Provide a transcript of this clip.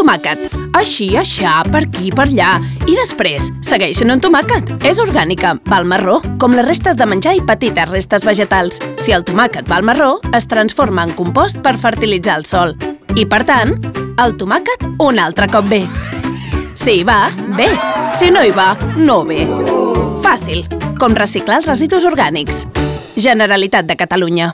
tomàquet. Així, aixà, per aquí, per allà. I després, segueix en un tomàquet. És orgànica, val marró, com les restes de menjar i petites restes vegetals. Si el tomàquet val marró, es transforma en compost per fertilitzar el sol. I, per tant, el tomàquet un altre cop bé. Si hi va, bé. Si no hi va, no bé. Fàcil, com reciclar els residus orgànics. Generalitat de Catalunya.